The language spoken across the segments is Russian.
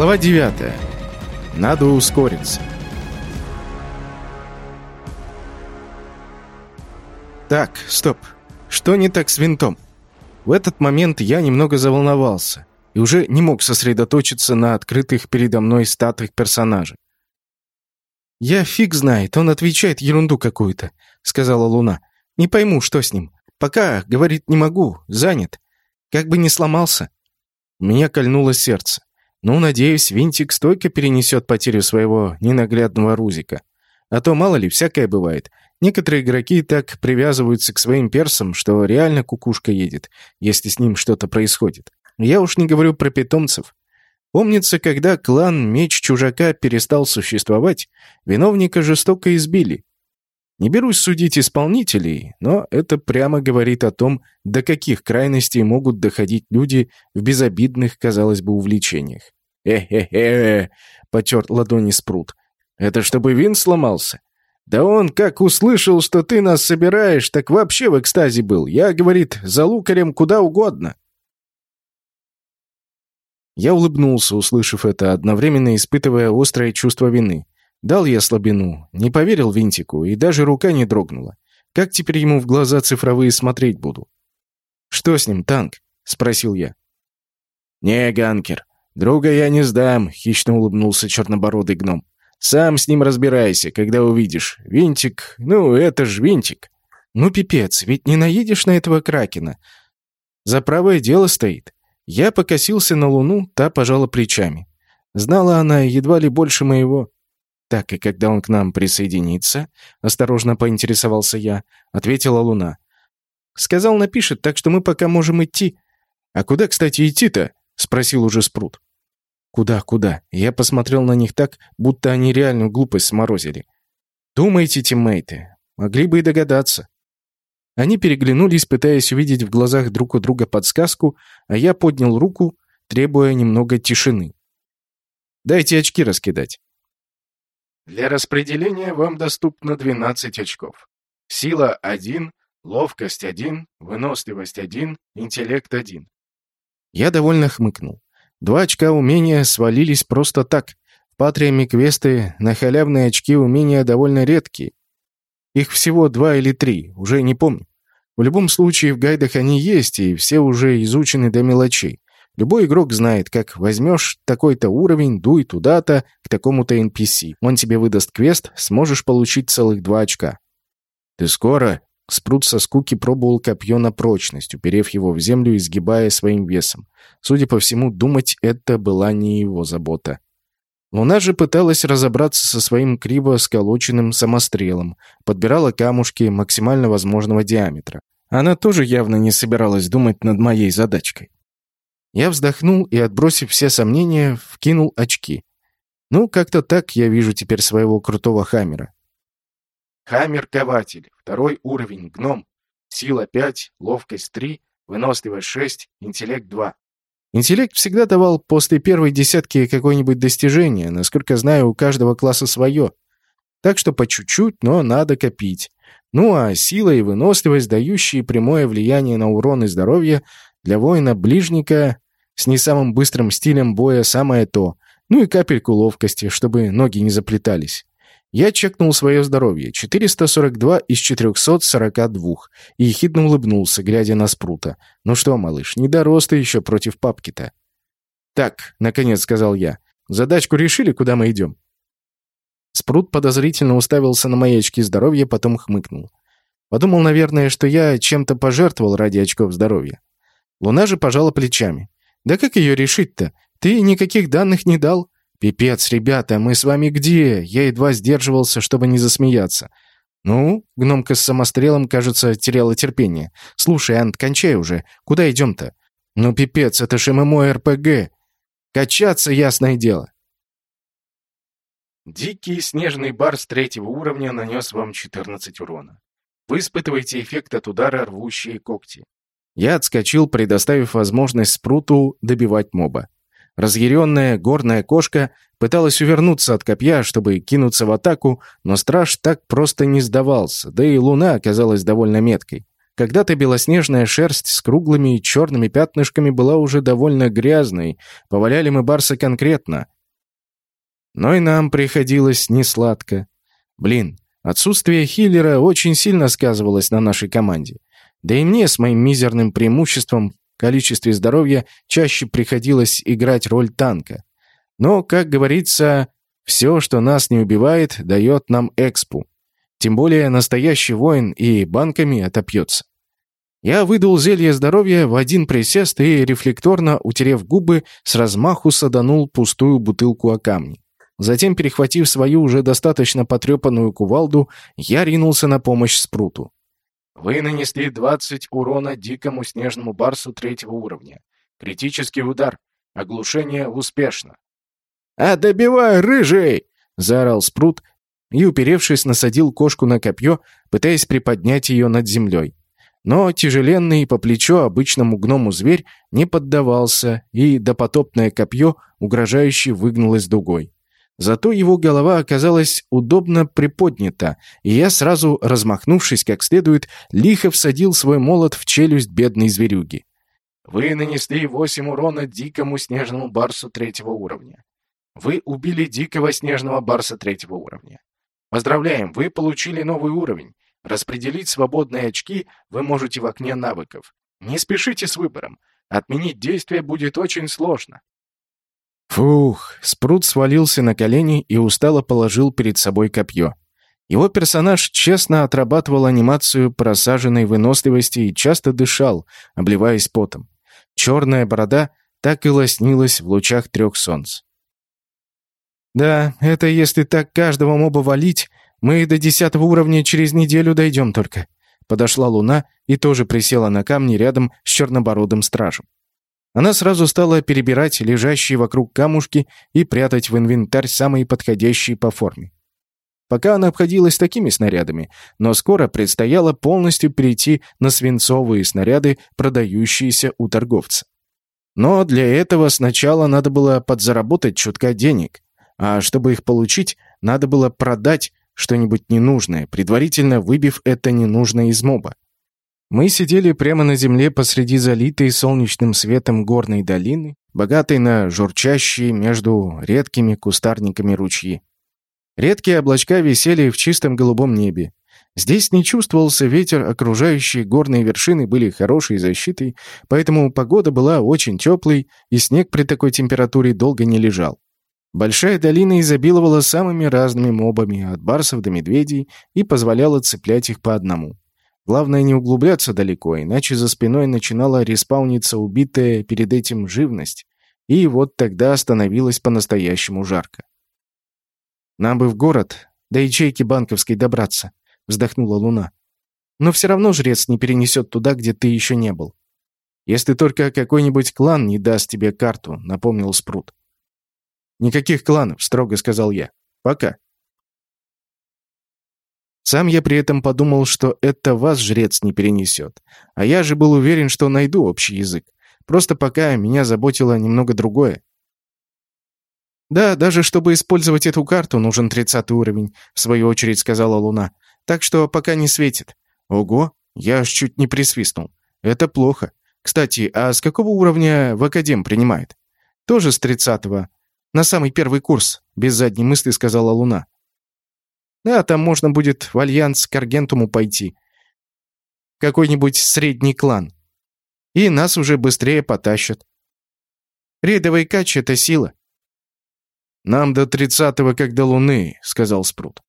Глава 9. Надо ускориться. Так, стоп. Что не так с винтом? В этот момент я немного заволновался и уже не мог сосредоточиться на открытых передо мной статуях персонажа. «Я фиг знает, он отвечает ерунду какую-то», — сказала Луна. «Не пойму, что с ним. Пока, говорит, не могу, занят. Как бы не сломался». Меня кольнуло сердце. Ну, надеюсь, Винтик стойко перенесет потерю своего ненаглядного Рузика. А то, мало ли, всякое бывает. Некоторые игроки так привязываются к своим персам, что реально кукушка едет, если с ним что-то происходит. Я уж не говорю про питомцев. Помнится, когда клан Меч Чужака перестал существовать, виновника жестоко избили. Не берусь судить исполнителей, но это прямо говорит о том, до каких крайностей могут доходить люди в безобидных, казалось бы, увлечениях. «Э-э-э!» — потер ладони спрут. «Это чтобы вин сломался?» «Да он, как услышал, что ты нас собираешь, так вообще в экстазе был. Я, говорит, за лукарем куда угодно». Я улыбнулся, услышав это, одновременно испытывая острое чувство вины. Дал я слабину, не поверил Винтику, и даже рука не дрогнула. Как теперь ему в глаза цифровые смотреть буду? «Что с ним, танк?» — спросил я. «Не, Ганкер, друга я не сдам», — хищно улыбнулся чернобородый гном. «Сам с ним разбирайся, когда увидишь. Винтик, ну, это ж Винтик». «Ну, пипец, ведь не наедешь на этого кракена. За правое дело стоит». Я покосился на луну, та пожала плечами. Знала она едва ли больше моего. «Так, и когда он к нам присоединится?» — осторожно поинтересовался я. Ответила Луна. «Сказал, напишет, так что мы пока можем идти». «А куда, кстати, идти-то?» — спросил уже Спрут. «Куда, куда?» Я посмотрел на них так, будто они реальную глупость сморозили. «Думаете, тиммейты? Могли бы и догадаться». Они переглянулись, пытаясь увидеть в глазах друг у друга подсказку, а я поднял руку, требуя немного тишины. «Дайте очки раскидать». Для распределения вам доступно 12 очков. Сила 1, ловкость 1, выносливость 1, интеллект 1. Я довольно хмыкнул. Два очка умения свалились просто так. В Патриаме квесты на халявные очки умения довольно редкие. Их всего два или три, уже не помню. В любом случае, в гайдах они есть, и все уже изучены до мелочей. Любой игрок знает, как возьмешь такой-то уровень, дуй туда-то, к такому-то NPC. Он тебе выдаст квест, сможешь получить целых два очка. «Ты скоро?» Спрут со скуки пробовал копье на прочность, уперев его в землю и сгибая своим весом. Судя по всему, думать это была не его забота. Луна же пыталась разобраться со своим криво сколоченным самострелом, подбирала камушки максимально возможного диаметра. Она тоже явно не собиралась думать над моей задачкой. Я вздохнул и, отбросив все сомнения, вкинул очки. Ну, как-то так я вижу теперь своего крутого Хаммера. Хаммер-кователь. Второй уровень. Гном. Сила 5, ловкость 3, выносливость 6, интеллект 2. Интеллект всегда давал после первой десятки какое-нибудь достижение. Насколько знаю, у каждого класса свое. Так что по чуть-чуть, но надо копить. Ну а сила и выносливость, дающие прямое влияние на урон и здоровье, для воина-ближника с не самым быстрым стилем боя самое то. Ну и капельку ловкости, чтобы ноги не заплетались. Я чекнул свое здоровье. 442 из 442. И ехидно улыбнулся, глядя на Спрута. «Ну что, малыш, не дорос ты еще против папки-то». «Так», — наконец сказал я, — «задачку решили, куда мы идем?» Спрут подозрительно уставился на мои очки здоровья, потом хмыкнул. Подумал, наверное, что я чем-то пожертвовал ради очков здоровья. Луна же пожала плечами. «Да как ее решить-то? Ты никаких данных не дал?» «Пипец, ребята, мы с вами где?» Я едва сдерживался, чтобы не засмеяться. «Ну?» — гномка с самострелом, кажется, теряла терпение. «Слушай, Ант, кончай уже. Куда идем-то?» «Ну, пипец, это ж ММО РПГ. Качаться, ясное дело». Дикий снежный барс третьего уровня нанес вам 14 урона. Вы испытываете эффект от удара рвущие когти. Я отскочил, предоставив возможность Спруту добивать моба. Разъяренная горная кошка пыталась увернуться от копья, чтобы кинуться в атаку, но страж так просто не сдавался, да и луна оказалась довольно меткой. Когда-то белоснежная шерсть с круглыми и черными пятнышками была уже довольно грязной, поваляли мы барса конкретно. Но и нам приходилось несладко. Блин, отсутствие хиллера очень сильно сказывалось на нашей команде. Да и мне с моим мизерным преимуществом в количестве здоровья чаще приходилось играть роль танка. Но, как говорится, все, что нас не убивает, дает нам экспу. Тем более настоящий воин и банками отопьется. Я выдал зелье здоровья в один присест и, рефлекторно утерев губы, с размаху саданул пустую бутылку о камни. Затем, перехватив свою уже достаточно потрепанную кувалду, я ринулся на помощь Спруту. Вы нанесли 20 урона дикому снежному барсу третьего уровня. Критический удар. Оглушение успешно. «А добивай, рыжий!» — заорал Спрут и, уперевшись, насадил кошку на копье, пытаясь приподнять ее над землей. Но тяжеленный по плечо обычному гному зверь не поддавался, и допотопное копье угрожающе выгнулось дугой. Зато его голова оказалась удобно приподнята, и я сразу, размахнувшись как следует, лихо всадил свой молот в челюсть бедной зверюги. Вы нанесли восемь урона дикому снежному барсу третьего уровня. Вы убили дикого снежного барса третьего уровня. Поздравляем, вы получили новый уровень. Распределить свободные очки вы можете в окне навыков. Не спешите с выбором. Отменить действие будет очень сложно. Фух, Спрут свалился на колени и устало положил перед собой копье. Его персонаж честно отрабатывал анимацию просаженной выносливости и часто дышал, обливаясь потом. Черная борода так и лоснилась в лучах трех солнц. «Да, это если так каждого моба валить, мы до десятого уровня через неделю дойдем только». Подошла Луна и тоже присела на камни рядом с чернобородым стражем. Она сразу стала перебирать лежащие вокруг камушки и прятать в инвентарь самые подходящие по форме. Пока она обходилась такими снарядами, но скоро предстояло полностью перейти на свинцовые снаряды, продающиеся у торговца. Но для этого сначала надо было подзаработать чутка денег, а чтобы их получить, надо было продать что-нибудь ненужное, предварительно выбив это ненужное из моба. Мы сидели прямо на земле посреди залитой солнечным светом горной долины, богатой на журчащие между редкими кустарниками ручьи. Редкие облачка висели в чистом голубом небе. Здесь не чувствовался ветер, окружающие горные вершины были хорошей защитой, поэтому погода была очень теплой, и снег при такой температуре долго не лежал. Большая долина изобиловала самыми разными мобами, от барсов до медведей, и позволяла цеплять их по одному. Главное не углубляться далеко, иначе за спиной начинала респауниться убитая перед этим живность, и вот тогда становилось по-настоящему жарко. «Нам бы в город, до ячейки банковской добраться», — вздохнула Луна. «Но все равно жрец не перенесет туда, где ты еще не был. Если только какой-нибудь клан не даст тебе карту», — напомнил Спрут. «Никаких кланов», — строго сказал я. «Пока». Сам я при этом подумал, что это вас жрец не перенесет. А я же был уверен, что найду общий язык. Просто пока меня заботило немного другое. «Да, даже чтобы использовать эту карту, нужен тридцатый уровень», — в свою очередь сказала Луна. «Так что пока не светит». «Ого!» — я аж чуть не присвистнул. «Это плохо. Кстати, а с какого уровня в Академ принимает?» «Тоже с тридцатого. На самый первый курс», — без задней мысли сказала Луна. «Да, там можно будет в альянс к Аргентуму пойти. Какой-нибудь средний клан. И нас уже быстрее потащат. Рейдовый кач — это сила». «Нам до тридцатого, как до луны», — сказал Спрут.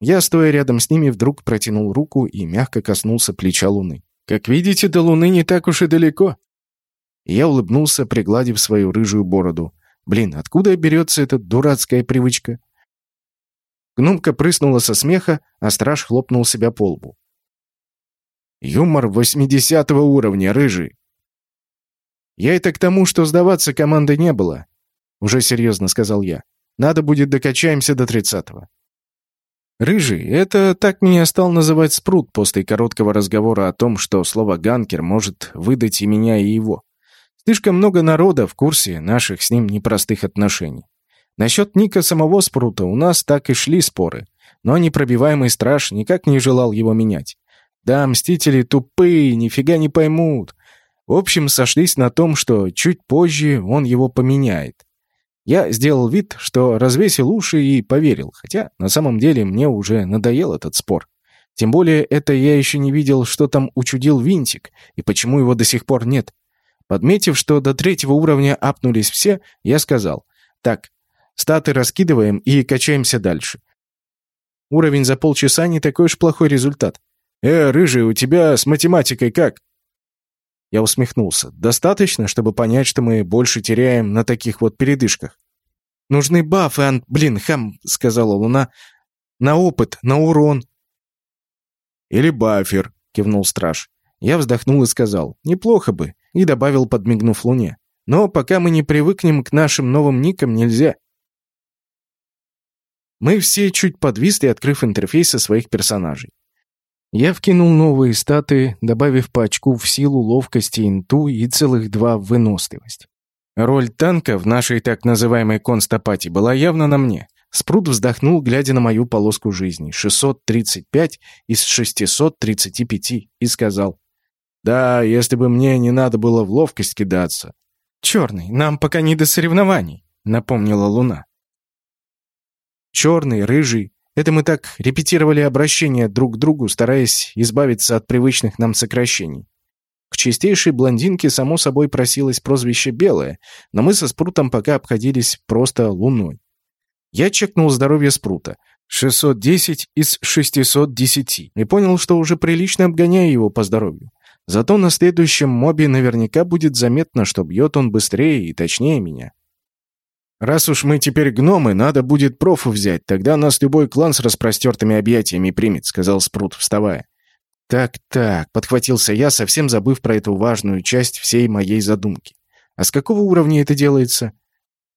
Я, стоя рядом с ними, вдруг протянул руку и мягко коснулся плеча Луны. «Как видите, до Луны не так уж и далеко». Я улыбнулся, пригладив свою рыжую бороду. Блин, откуда берется эта дурацкая привычка? Гномка прыснула со смеха, а страж хлопнул себя по лбу. «Юмор восьмидесятого уровня, рыжий!» «Я это к тому, что сдаваться команды не было», — уже серьезно сказал я. «Надо будет докачаемся до тридцатого». «Рыжий» — это так меня стал называть Спрут после короткого разговора о том, что слово «ганкер» может выдать и меня, и его. Слишком много народа в курсе наших с ним непростых отношений. Насчет Ника самого Спрута у нас так и шли споры, но непробиваемый страж никак не желал его менять. Да, мстители тупые, нифига не поймут. В общем, сошлись на том, что чуть позже он его поменяет. Я сделал вид, что развесил уши и поверил, хотя на самом деле мне уже надоел этот спор. Тем более это я еще не видел, что там учудил винтик и почему его до сих пор нет. Подметив, что до третьего уровня апнулись все, я сказал, так, статы раскидываем и качаемся дальше. Уровень за полчаса не такой уж плохой результат. «Э, рыжий, у тебя с математикой как?» Я усмехнулся. «Достаточно, чтобы понять, что мы больше теряем на таких вот передышках». «Нужны бафы, Ан... Блин, хам», — сказала Луна. «На опыт, на урон». «Или бафер», — кивнул страж. Я вздохнул и сказал. «Неплохо бы», и добавил, подмигнув Луне. «Но пока мы не привыкнем к нашим новым никам, нельзя». Мы все чуть подвисли, открыв интерфейсы своих персонажей. Я вкинул новые статы, добавив по очку в силу, ловкости, инту и целых два в выносливость. Роль танка в нашей так называемой констапати была явно на мне. Спрут вздохнул, глядя на мою полоску жизни. 635 из 635 и сказал. «Да, если бы мне не надо было в ловкость кидаться». «Черный, нам пока не до соревнований», — напомнила Луна. Черный, рыжий, это мы так репетировали обращение друг к другу, стараясь избавиться от привычных нам сокращений. К чистейшей блондинке, само собой, просилось прозвище «Белое», но мы со Спрутом пока обходились просто Луной. Я чекнул здоровье Спрута. 610 из 610. И понял, что уже прилично обгоняю его по здоровью. Зато на следующем мобе наверняка будет заметно, что бьет он быстрее и точнее меня. Раз уж мы теперь гномы, надо будет профу взять, тогда нас любой клан с распростертыми объятиями примет», — сказал Спрут, вставая. «Так-так», — подхватился я, совсем забыв про эту важную часть всей моей задумки. «А с какого уровня это делается?»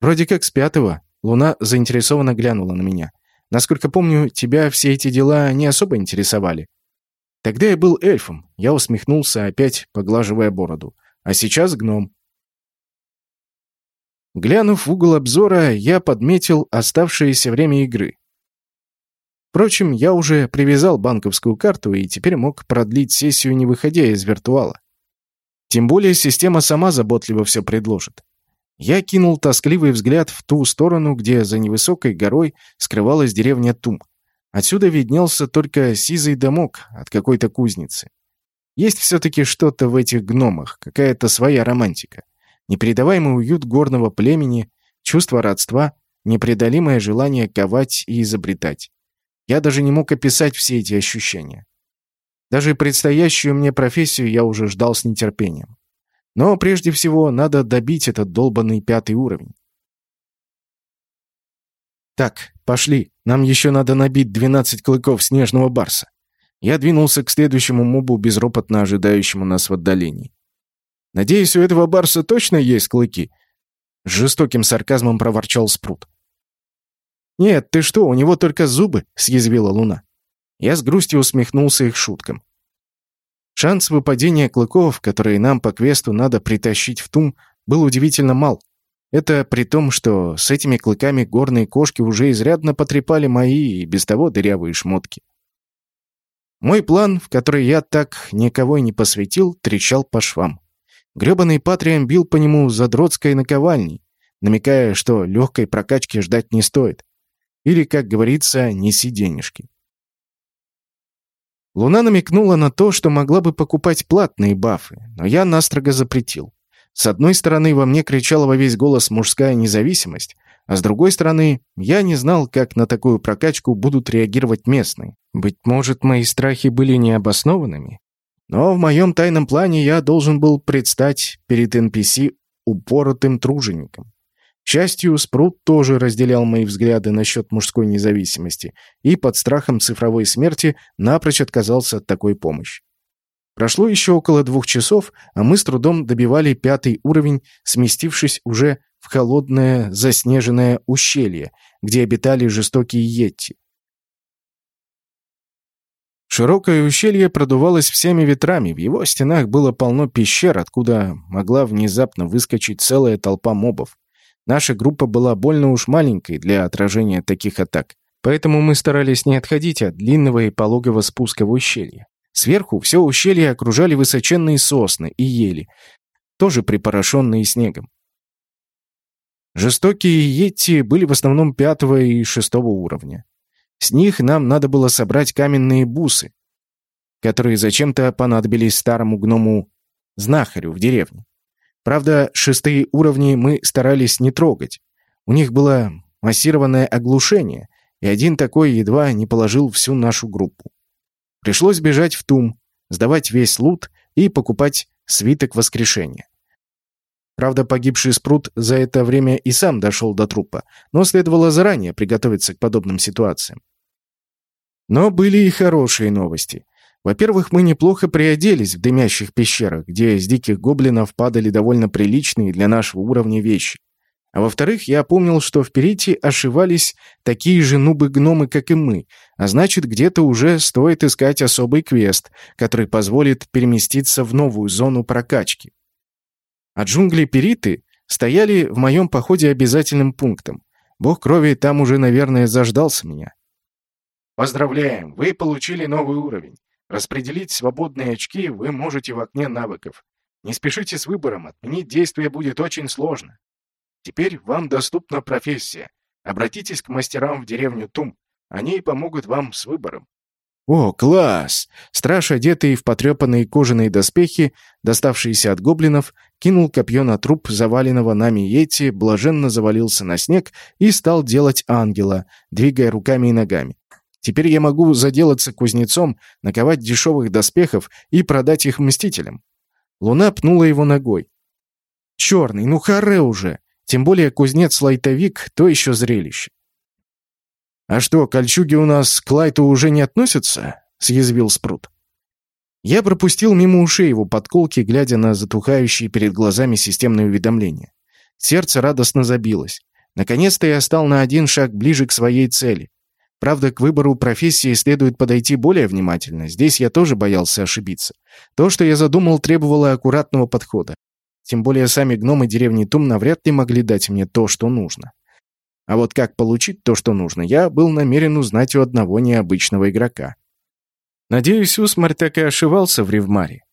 «Вроде как с пятого». Луна заинтересованно глянула на меня. «Насколько помню, тебя все эти дела не особо интересовали». «Тогда я был эльфом», — я усмехнулся, опять поглаживая бороду. «А сейчас гном». Глянув в угол обзора, я подметил оставшееся время игры. Впрочем, я уже привязал банковскую карту и теперь мог продлить сессию, не выходя из виртуала. Тем более система сама заботливо все предложит. Я кинул тоскливый взгляд в ту сторону, где за невысокой горой скрывалась деревня Тум. Отсюда виднелся только сизый домок от какой-то кузницы. Есть все-таки что-то в этих гномах, какая-то своя романтика непередаваемый уют горного племени, чувство родства, непреодолимое желание ковать и изобретать. Я даже не мог описать все эти ощущения. Даже предстоящую мне профессию я уже ждал с нетерпением. Но прежде всего надо добить этот долбанный пятый уровень. Так, пошли. Нам еще надо набить 12 клыков снежного барса. Я двинулся к следующему мобу, безропотно ожидающему нас в отдалении. Надеюсь, у этого барса точно есть клыки?» С жестоким сарказмом проворчал Спрут. «Нет, ты что, у него только зубы?» — съязвила Луна. Я с грустью усмехнулся их шуткам. Шанс выпадения клыков, которые нам по квесту надо притащить в Тум, был удивительно мал. Это при том, что с этими клыками горные кошки уже изрядно потрепали мои и без того дырявые шмотки. Мой план, в который я так никого и не посвятил, трещал по швам. Грёбаный Патрием бил по нему задротской наковальней, намекая, что легкой прокачки ждать не стоит. Или, как говорится, неси денежки. Луна намекнула на то, что могла бы покупать платные бафы, но я настрого запретил. С одной стороны, во мне кричала во весь голос мужская независимость, а с другой стороны, я не знал, как на такую прокачку будут реагировать местные. Быть может, мои страхи были необоснованными? Но в моем тайном плане я должен был предстать перед NPC упоротым тружеником. К счастью, Спрут тоже разделял мои взгляды насчет мужской независимости и под страхом цифровой смерти напрочь отказался от такой помощи. Прошло еще около двух часов, а мы с трудом добивали пятый уровень, сместившись уже в холодное заснеженное ущелье, где обитали жестокие йетти. Широкое ущелье продувалось всеми ветрами, в его стенах было полно пещер, откуда могла внезапно выскочить целая толпа мобов. Наша группа была больно уж маленькой для отражения таких атак, поэтому мы старались не отходить от длинного и пологого спуска в ущелье. Сверху все ущелье окружали высоченные сосны и ели, тоже припорошенные снегом. Жестокие йети были в основном пятого и шестого уровня. С них нам надо было собрать каменные бусы, которые зачем-то понадобились старому гному-знахарю в деревне. Правда, шестые уровни мы старались не трогать. У них было массированное оглушение, и один такой едва не положил всю нашу группу. Пришлось бежать в Тум, сдавать весь лут и покупать свиток воскрешения. Правда, погибший спрут за это время и сам дошел до трупа, но следовало заранее приготовиться к подобным ситуациям. Но были и хорошие новости. Во-первых, мы неплохо приоделись в дымящих пещерах, где из диких гоблинов падали довольно приличные для нашего уровня вещи. А во-вторых, я помнил, что в Перите ошивались такие же нубы-гномы, как и мы, а значит, где-то уже стоит искать особый квест, который позволит переместиться в новую зону прокачки. А джунгли Периты стояли в моем походе обязательным пунктом. Бог крови там уже, наверное, заждался меня. «Поздравляем! Вы получили новый уровень. Распределить свободные очки вы можете в окне навыков. Не спешите с выбором, отменить действие будет очень сложно. Теперь вам доступна профессия. Обратитесь к мастерам в деревню Тум. Они помогут вам с выбором. «О, класс!» Страж, одетый в потрепанные кожаные доспехи, доставшиеся от гоблинов, кинул копье на труп заваленного нами Йети, блаженно завалился на снег и стал делать ангела, двигая руками и ногами. Теперь я могу заделаться кузнецом, наковать дешевых доспехов и продать их мстителям. Луна пнула его ногой. «Черный, ну харе уже! Тем более кузнец-лайтовик — то еще зрелище». «А что, кольчуги у нас к лайту уже не относятся?» — съязвил Спрут. Я пропустил мимо ушей его подколки, глядя на затухающие перед глазами системные уведомления. Сердце радостно забилось. Наконец-то я стал на один шаг ближе к своей цели. Правда, к выбору профессии следует подойти более внимательно. Здесь я тоже боялся ошибиться. То, что я задумал, требовало аккуратного подхода. Тем более сами гномы деревни Тум навряд ли могли дать мне то, что нужно. А вот как получить то, что нужно, я был намерен узнать у одного необычного игрока. Надеюсь, Усмарь так и ошивался в Ревмаре.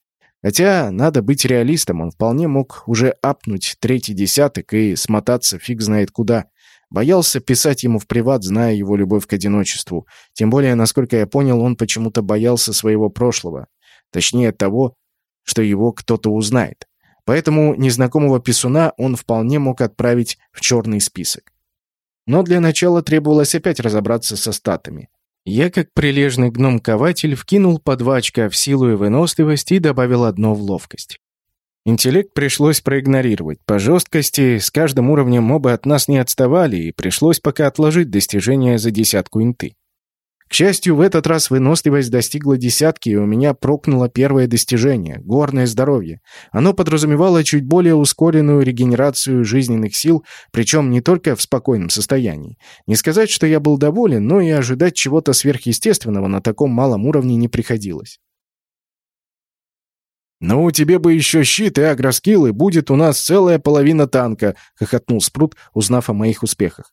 Хотя, надо быть реалистом, он вполне мог уже апнуть третий десяток и смотаться фиг знает куда, Боялся писать ему в приват, зная его любовь к одиночеству. Тем более, насколько я понял, он почему-то боялся своего прошлого. Точнее, того, что его кто-то узнает. Поэтому незнакомого писуна он вполне мог отправить в черный список. Но для начала требовалось опять разобраться со статами. Я, как прилежный гном-кователь, вкинул по два очка в силу и выносливость и добавил одно в ловкость. Интеллект пришлось проигнорировать. По жесткости с каждым уровнем мобы от нас не отставали, и пришлось пока отложить достижения за десятку инты. К счастью, в этот раз выносливость достигла десятки, и у меня прокнуло первое достижение — горное здоровье. Оно подразумевало чуть более ускоренную регенерацию жизненных сил, причем не только в спокойном состоянии. Не сказать, что я был доволен, но и ожидать чего-то сверхъестественного на таком малом уровне не приходилось. «Ну, тебе бы еще щит и агроскилл, и будет у нас целая половина танка», — хохотнул Спрут, узнав о моих успехах.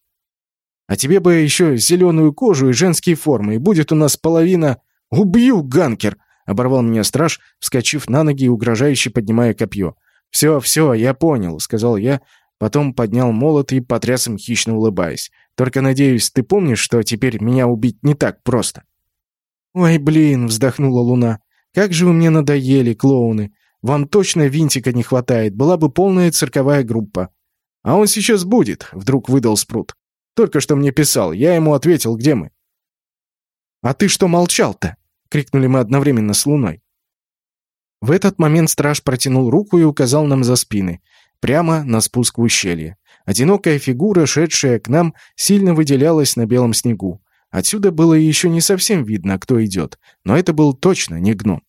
«А тебе бы еще зеленую кожу и женские формы, и будет у нас половина...» «Убью, ганкер!» — оборвал меня страж, вскочив на ноги и угрожающе поднимая копье. «Все, все, я понял», — сказал я, потом поднял молот и потряс им, хищно улыбаясь. «Только, надеюсь, ты помнишь, что теперь меня убить не так просто?» «Ой, блин!» — вздохнула Луна. Как же вы мне надоели, клоуны. Вам точно винтика не хватает, была бы полная цирковая группа. А он сейчас будет, вдруг выдал Спрут. Только что мне писал, я ему ответил, где мы. А ты что молчал-то? крикнули мы одновременно с Луной. В этот момент страж протянул руку и указал нам за спины, прямо на спуск в ущелье. Одинокая фигура, шедшая к нам, сильно выделялась на белом снегу. Отсюда было еще не совсем видно, кто идет, но это был точно не гном.